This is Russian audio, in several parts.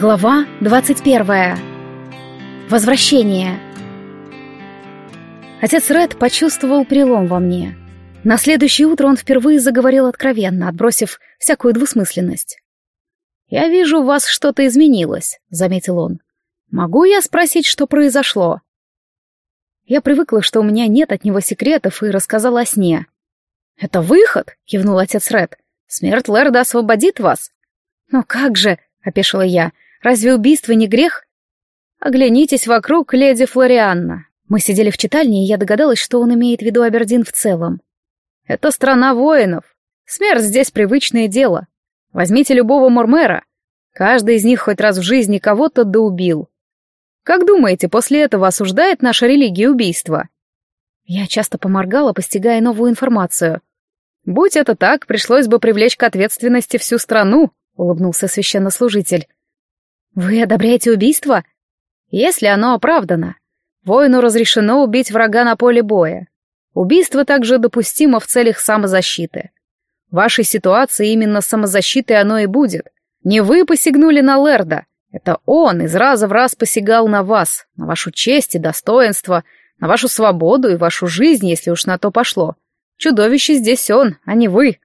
Глава 21. Возвращение. Отец Ред почувствовал перелом во мне. На следующее утро он впервые заговорил откровенно, отбросив всякую двусмысленность. «Я вижу, у вас что-то изменилось», — заметил он. «Могу я спросить, что произошло?» Я привыкла, что у меня нет от него секретов, и рассказала о сне. «Это выход», — кивнул отец Ред. «Смерть Лерда освободит вас». «Но как же», — опешила я, — Разве убийство не грех? Оглянитесь вокруг, леди Флорианна. Мы сидели в читальне, и я догадалась, что он имеет в виду Абердин в целом. Это страна воинов. Смерть здесь привычное дело. Возьмите любого Мормера. Каждый из них хоть раз в жизни кого-то доубил. Как думаете, после этого осуждает наша религия убийство? Я часто поморгала, постигая новую информацию. Будь это так, пришлось бы привлечь к ответственности всю страну, улыбнулся священнослужитель. «Вы одобряете убийство?» «Если оно оправдано. Воину разрешено убить врага на поле боя. Убийство также допустимо в целях самозащиты. В вашей ситуации именно самозащитой оно и будет. Не вы посягнули на Лерда. Это он из раза в раз посягал на вас, на вашу честь и достоинство, на вашу свободу и вашу жизнь, если уж на то пошло. Чудовище здесь он, а не вы.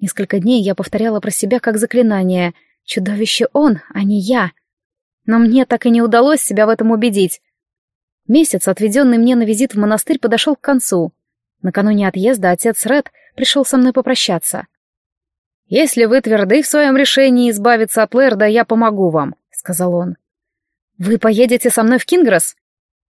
Несколько дней я повторяла про себя как заклинание — Чудовище он, а не я. Но мне так и не удалось себя в этом убедить. Месяц, отведенный мне на визит в монастырь, подошел к концу. Накануне отъезда отец Ред пришел со мной попрощаться. «Если вы тверды в своем решении избавиться от Лерда, я помогу вам», — сказал он. «Вы поедете со мной в Кингрос?»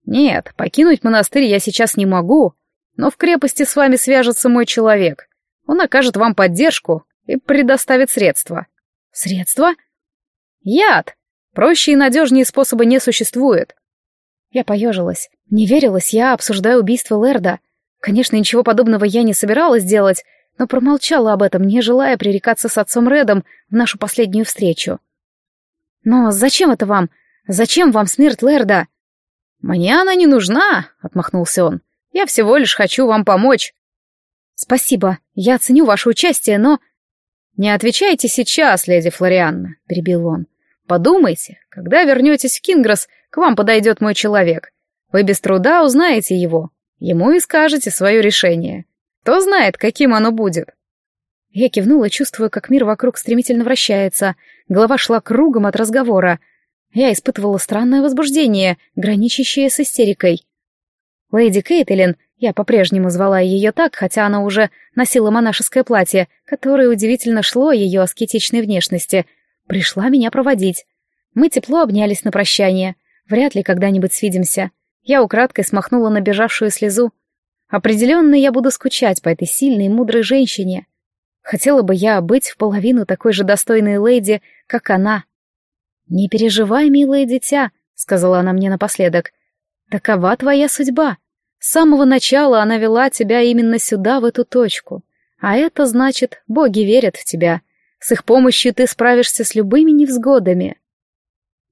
«Нет, покинуть монастырь я сейчас не могу, но в крепости с вами свяжется мой человек. Он окажет вам поддержку и предоставит средства. Средства? Яд! Проще и надежнее способа не существует. Я поежилась. Не верилась я, обсуждая убийство Лерда. Конечно, ничего подобного я не собиралась делать, но промолчала об этом, не желая пререкаться с отцом Редом в нашу последнюю встречу. «Но зачем это вам? Зачем вам смерть Лерда?» «Мне она не нужна», — отмахнулся он. «Я всего лишь хочу вам помочь». «Спасибо, я ценю ваше участие, но...» «Не отвечайте сейчас, леди Флорианна», — перебил он. «Подумайте, когда вернетесь в Кингрос, к вам подойдет мой человек. Вы без труда узнаете его. Ему и скажете свое решение. Кто знает, каким оно будет». Я кивнула, чувствуя, как мир вокруг стремительно вращается. Голова шла кругом от разговора. Я испытывала странное возбуждение, граничащее с истерикой. Леди Кейтлин я по-прежнему звала ее так, хотя она уже носила монашеское платье, которое удивительно шло ее аскетичной внешности. Пришла меня проводить. Мы тепло обнялись на прощание. Вряд ли когда-нибудь свидимся. Я украдкой смахнула набежавшую слезу. Определенно я буду скучать по этой сильной и мудрой женщине. Хотела бы я быть в половину такой же достойной леди, как она. «Не переживай, милое дитя», — сказала она мне напоследок. «Такова твоя судьба. С самого начала она вела тебя именно сюда, в эту точку. А это значит, боги верят в тебя. С их помощью ты справишься с любыми невзгодами.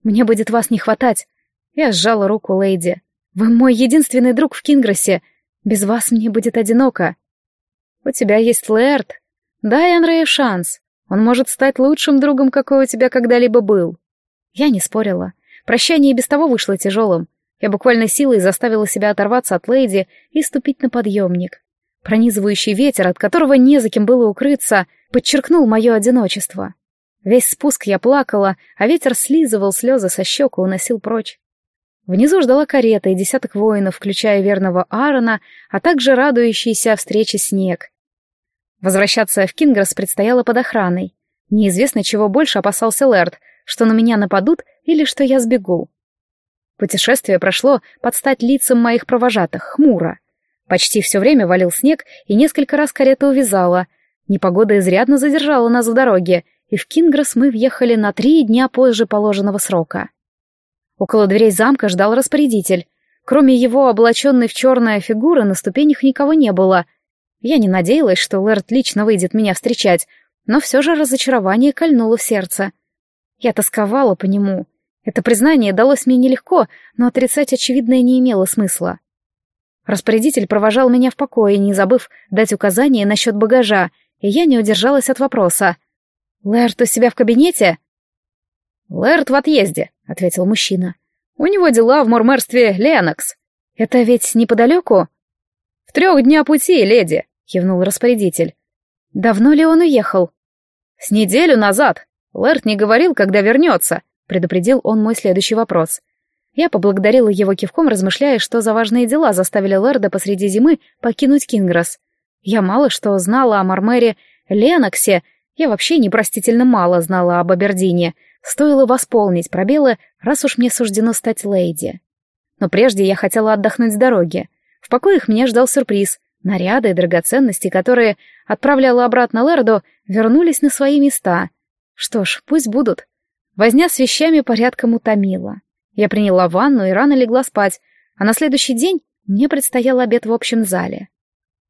Мне будет вас не хватать. Я сжала руку леди. Вы мой единственный друг в Кингросе. Без вас мне будет одиноко. У тебя есть Лэрд. Дай Андрею шанс. Он может стать лучшим другом, какой у тебя когда-либо был. Я не спорила. Прощание и без того вышло тяжелым. Я буквально силой заставила себя оторваться от леди и ступить на подъемник. Пронизывающий ветер, от которого не за кем было укрыться, подчеркнул мое одиночество. Весь спуск я плакала, а ветер слизывал слезы со щек и уносил прочь. Внизу ждала карета и десяток воинов, включая верного Аарона, а также радующийся встрече снег. Возвращаться в Кингрос предстояло под охраной. Неизвестно, чего больше опасался Лэрд, что на меня нападут или что я сбегу. Путешествие прошло под стать лицам моих провожатых, хмуро. Почти все время валил снег, и несколько раз карета увязала. Непогода изрядно задержала нас в дороге, и в Кингрос мы въехали на три дня позже положенного срока. Около дверей замка ждал распорядитель. Кроме его облаченной в черная фигуры на ступенях никого не было. Я не надеялась, что Лэрд лично выйдет меня встречать, но все же разочарование кольнуло в сердце. Я тосковала по нему, это признание далось мне нелегко, но отрицать очевидное не имело смысла. Распорядитель провожал меня в покое, не забыв дать указания насчет багажа, и я не удержалась от вопроса. «Лэрт у себя в кабинете?» «Лэрд в отъезде», — ответил мужчина. «У него дела в мурмерстве Ленокс. Это ведь неподалеку?» «В трех дня пути, леди», — кивнул распорядитель. «Давно ли он уехал?» «С неделю назад. Лэрд не говорил, когда вернется», — предупредил он мой следующий вопрос. Я поблагодарила его кивком, размышляя, что за важные дела заставили Лэрда посреди зимы покинуть Кингрос. Я мало что знала о Мармере Леноксе, я вообще непростительно мало знала об Абердине. Стоило восполнить пробелы, раз уж мне суждено стать леди. Но прежде я хотела отдохнуть с дороги. В покоях меня ждал сюрприз. Наряды и драгоценности, которые отправляла обратно Лерду, вернулись на свои места. Что ж, пусть будут. Возня с вещами порядком утомила. Я приняла ванну и рано легла спать, а на следующий день мне предстоял обед в общем зале.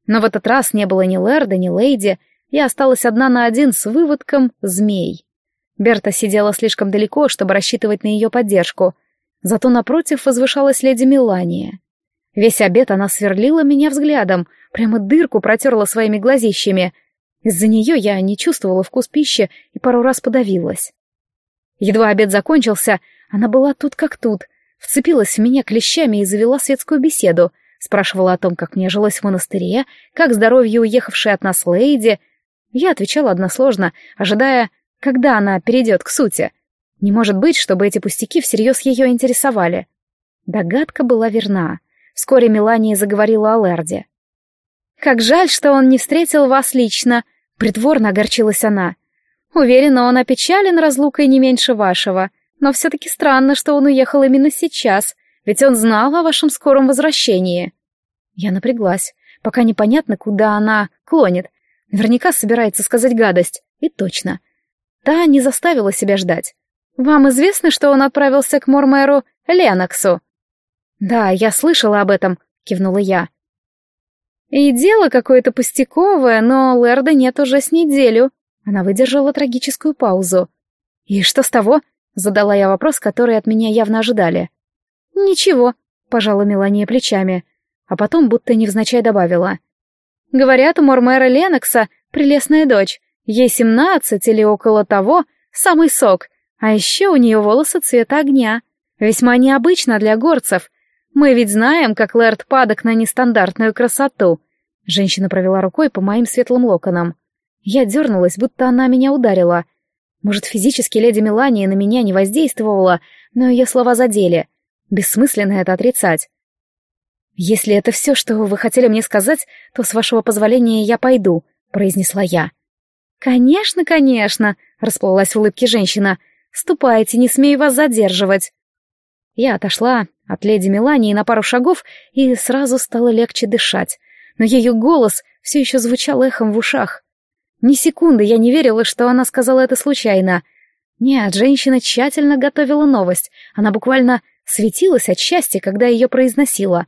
Но в этот раз не было ни Лерда, ни Лейди, я осталась одна на один с выводком змей. Берта сидела слишком далеко, чтобы рассчитывать на ее поддержку, зато напротив возвышалась леди Мелания. Весь обед она сверлила меня взглядом, прямо дырку протерла своими глазищами. Из-за нее я не чувствовала вкус пищи и пару раз подавилась. Едва обед закончился, она была тут как тут, вцепилась в меня клещами и завела светскую беседу, спрашивала о том, как мне жилось в монастыре, как здоровье уехавшей от нас лейди. Я отвечала односложно, ожидая, когда она перейдет к сути. Не может быть, чтобы эти пустяки всерьез ее интересовали. Догадка была верна. Вскоре Мелания заговорила о Лерде. «Как жаль, что он не встретил вас лично», — притворно огорчилась она. «Уверена, он опечален разлукой не меньше вашего, но все-таки странно, что он уехал именно сейчас, ведь он знал о вашем скором возвращении». Я напряглась, пока непонятно, куда она клонит. Наверняка собирается сказать гадость. И точно. Та не заставила себя ждать. «Вам известно, что он отправился к Мормеру Леноксу?» «Да, я слышала об этом», — кивнула я. «И дело какое-то пустяковое, но Лерда нет уже с неделю». Она выдержала трагическую паузу. «И что с того?» — задала я вопрос, который от меня явно ожидали. «Ничего», — пожала Мелания плечами, а потом будто невзначай добавила. «Говорят, у Мормера Ленокса прелестная дочь. Ей семнадцать или около того, самый сок, а еще у нее волосы цвета огня. Весьма необычно для горцев, мы ведь знаем, как Лэрд падок на нестандартную красоту. Женщина провела рукой по моим светлым локонам. Я дернулась, будто она меня ударила. Может, физически леди Мелания на меня не воздействовала, но ее слова задели. Бессмысленно это отрицать. «Если это все, что вы хотели мне сказать, то, с вашего позволения, я пойду», — произнесла я. «Конечно, конечно», — расплылась в улыбке женщина. «Ступайте, не смею вас задерживать». Я отошла от леди Мелании на пару шагов и сразу стало легче дышать, но ее голос все еще звучал эхом в ушах. Ни секунды я не верила, что она сказала это случайно. Нет, женщина тщательно готовила новость, она буквально светилась от счастья, когда ее произносила.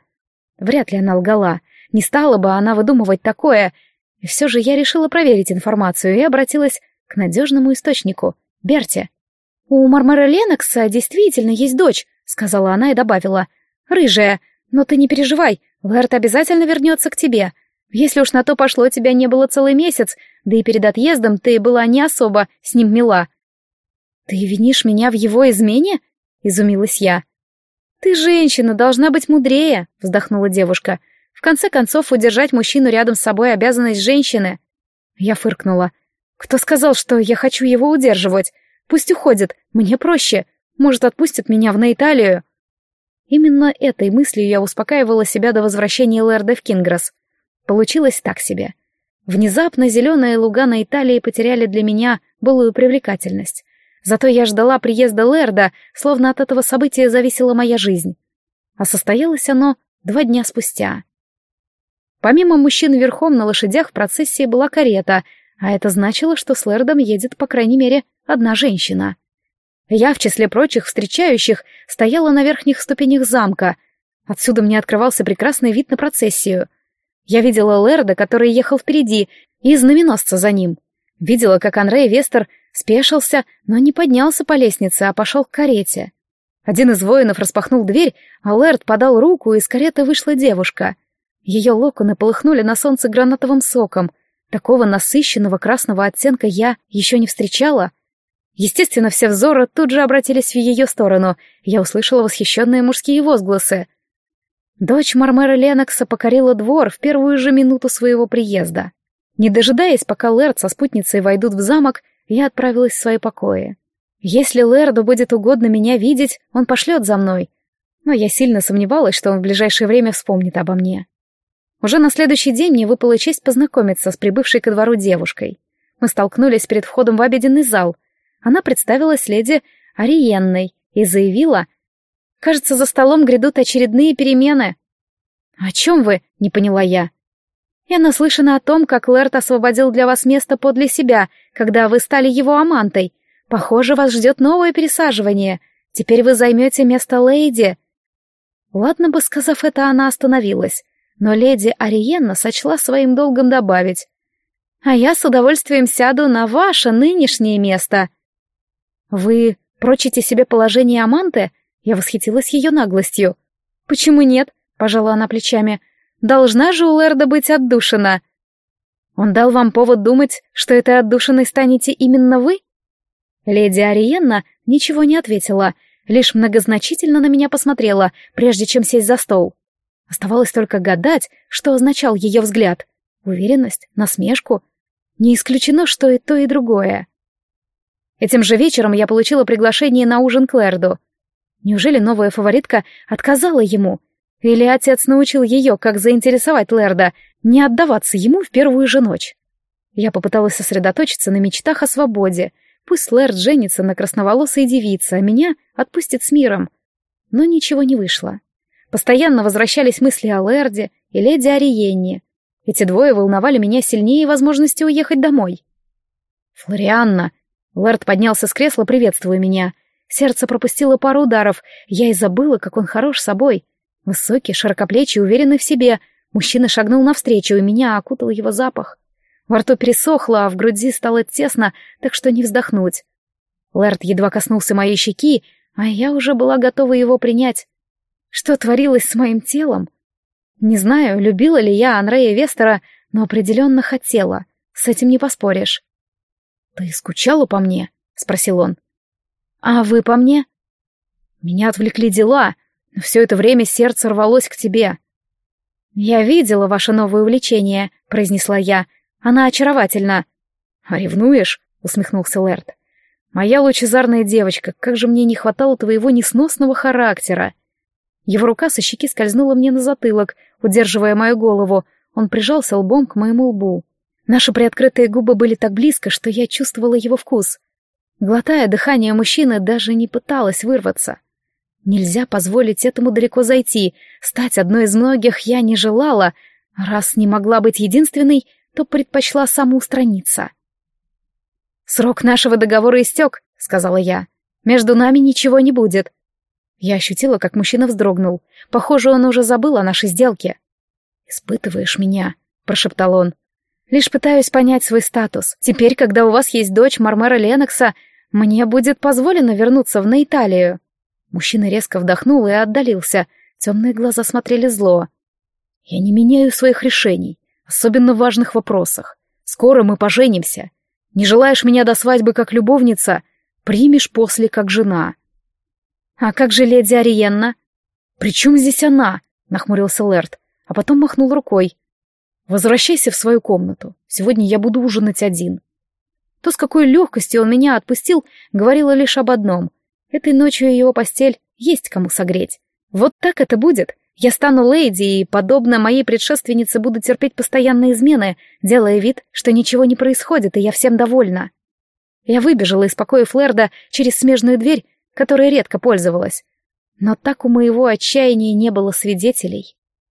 Вряд ли она лгала, не стала бы она выдумывать такое. И все же я решила проверить информацию и обратилась к надежному источнику — Берте. «У Мармара Ленокса действительно есть дочь», — сказала она и добавила. «Рыжая, но ты не переживай, Лэрт обязательно вернется к тебе. Если уж на то пошло, тебя не было целый месяц, да и перед отъездом ты была не особо с ним мила». «Ты винишь меня в его измене?» — изумилась я. «Ты женщина, должна быть мудрее», — вздохнула девушка. «В конце концов, удержать мужчину рядом с собой — обязанность женщины». Я фыркнула. «Кто сказал, что я хочу его удерживать? Пусть уходит, мне проще. Может, отпустит меня в Нейталию?» Именно этой мыслью я успокаивала себя до возвращения Лэрда в Кингрос. Получилось так себе. Внезапно зеленые луга на Италии потеряли для меня былую привлекательность. Зато я ждала приезда Лэрда, словно от этого события зависела моя жизнь. А состоялось оно два дня спустя. Помимо мужчин верхом на лошадях в процессии была карета, а это значило, что с Лэрдом едет, по крайней мере, одна женщина. Я, в числе прочих встречающих, стояла на верхних ступенях замка. Отсюда мне открывался прекрасный вид на процессию. Я видела Лерда, который ехал впереди, и знаменосца за ним. Видела, как Анрей Вестер спешился, но не поднялся по лестнице, а пошел к карете. Один из воинов распахнул дверь, а Лэрд подал руку, и из кареты вышла девушка. Ее локоны полыхнули на солнце гранатовым соком. Такого насыщенного красного оттенка я еще не встречала — Естественно, все взоры тут же обратились в ее сторону. Я услышала восхищенные мужские возгласы. Дочь Мармера Ленокса покорила двор в первую же минуту своего приезда. Не дожидаясь, пока Лэрд со спутницей войдут в замок, я отправилась в свои покои. Если Лэрду будет угодно меня видеть, он пошлет за мной. Но я сильно сомневалась, что он в ближайшее время вспомнит обо мне. Уже на следующий день мне выпала честь познакомиться с прибывшей ко двору девушкой. Мы столкнулись перед входом в обеденный зал. Она представилась леди Ариенной и заявила, «Кажется, за столом грядут очередные перемены». «О чем вы?» — не поняла я. «Я наслышана о том, как Лэрт освободил для вас место подле себя, когда вы стали его амантой. Похоже, вас ждет новое пересаживание. Теперь вы займете место леди». Ладно бы, сказав это, она остановилась, но леди Ариенна сочла своим долгом добавить. «А я с удовольствием сяду на ваше нынешнее место». «Вы прочите себе положение Аманты?» Я восхитилась ее наглостью. «Почему нет?» — пожала она плечами. «Должна же у Лерда быть отдушина». «Он дал вам повод думать, что этой отдушиной станете именно вы?» Леди Ариенна ничего не ответила, лишь многозначительно на меня посмотрела, прежде чем сесть за стол. Оставалось только гадать, что означал ее взгляд. Уверенность, насмешку. Не исключено, что и то, и другое. Этим же вечером я получила приглашение на ужин к Лерду. Неужели новая фаворитка отказала ему? Или отец научил ее, как заинтересовать Лерда, не отдаваться ему в первую же ночь? Я попыталась сосредоточиться на мечтах о свободе. Пусть Лерд женится на красноволосой девице, а меня отпустит с миром. Но ничего не вышло. Постоянно возвращались мысли о Лерде и леди Ариенне. Эти двое волновали меня сильнее возможности уехать домой. «Флорианна!» Лэрд поднялся с кресла, приветствуя меня. Сердце пропустило пару ударов. Я и забыла, как он хорош собой. Высокий, широкоплечий, уверенный в себе. Мужчина шагнул навстречу, и меня окутал его запах. Во рту пересохло, а в груди стало тесно, так что не вздохнуть. Лэрд едва коснулся моей щеки, а я уже была готова его принять. Что творилось с моим телом? Не знаю, любила ли я Андрея Вестера, но определенно хотела. С этим не поспоришь. «Ты скучала по мне?» — спросил он. «А вы по мне?» «Меня отвлекли дела, но все это время сердце рвалось к тебе». «Я видела ваше новое увлечение», — произнесла я. «Она очаровательна». «А ревнуешь?» — усмехнулся Лэрд. «Моя лучезарная девочка, как же мне не хватало твоего несносного характера!» Его рука со щеки скользнула мне на затылок, удерживая мою голову. Он прижался лбом к моему лбу. Наши приоткрытые губы были так близко, что я чувствовала его вкус. Глотая дыхание мужчины, даже не пыталась вырваться. Нельзя позволить этому далеко зайти. Стать одной из многих я не желала. Раз не могла быть единственной, то предпочла самоустраниться. «Срок нашего договора истек», — сказала я. «Между нами ничего не будет. Я ощутила, как мужчина вздрогнул. Похоже, он уже забыл о нашей сделке. «Испытываешь меня», — прошептал он. «Лишь пытаюсь понять свой статус. Теперь, когда у вас есть дочь Мармера Ленокса, мне будет позволено вернуться в Наиталию». Мужчина резко вдохнул и отдалился. Темные глаза смотрели зло. «Я не меняю своих решений, особенно в важных вопросах. Скоро мы поженимся. Не желаешь меня до свадьбы как любовница, примешь после как жена». «А как же леди Ариенна?» «При чем здесь она?» — нахмурился Лэрд, а потом махнул рукой. «Возвращайся в свою комнату. Сегодня я буду ужинать один». То, с какой легкостью он меня отпустил, говорило лишь об одном. Этой ночью его постель есть кому согреть. Вот так это будет. Я стану леди и, подобно моей предшественнице, буду терпеть постоянные измены, делая вид, что ничего не происходит, и я всем довольна. Я выбежала из покоя Флерда через смежную дверь которой редко пользовалась. Но так у моего отчаяния не было свидетелей.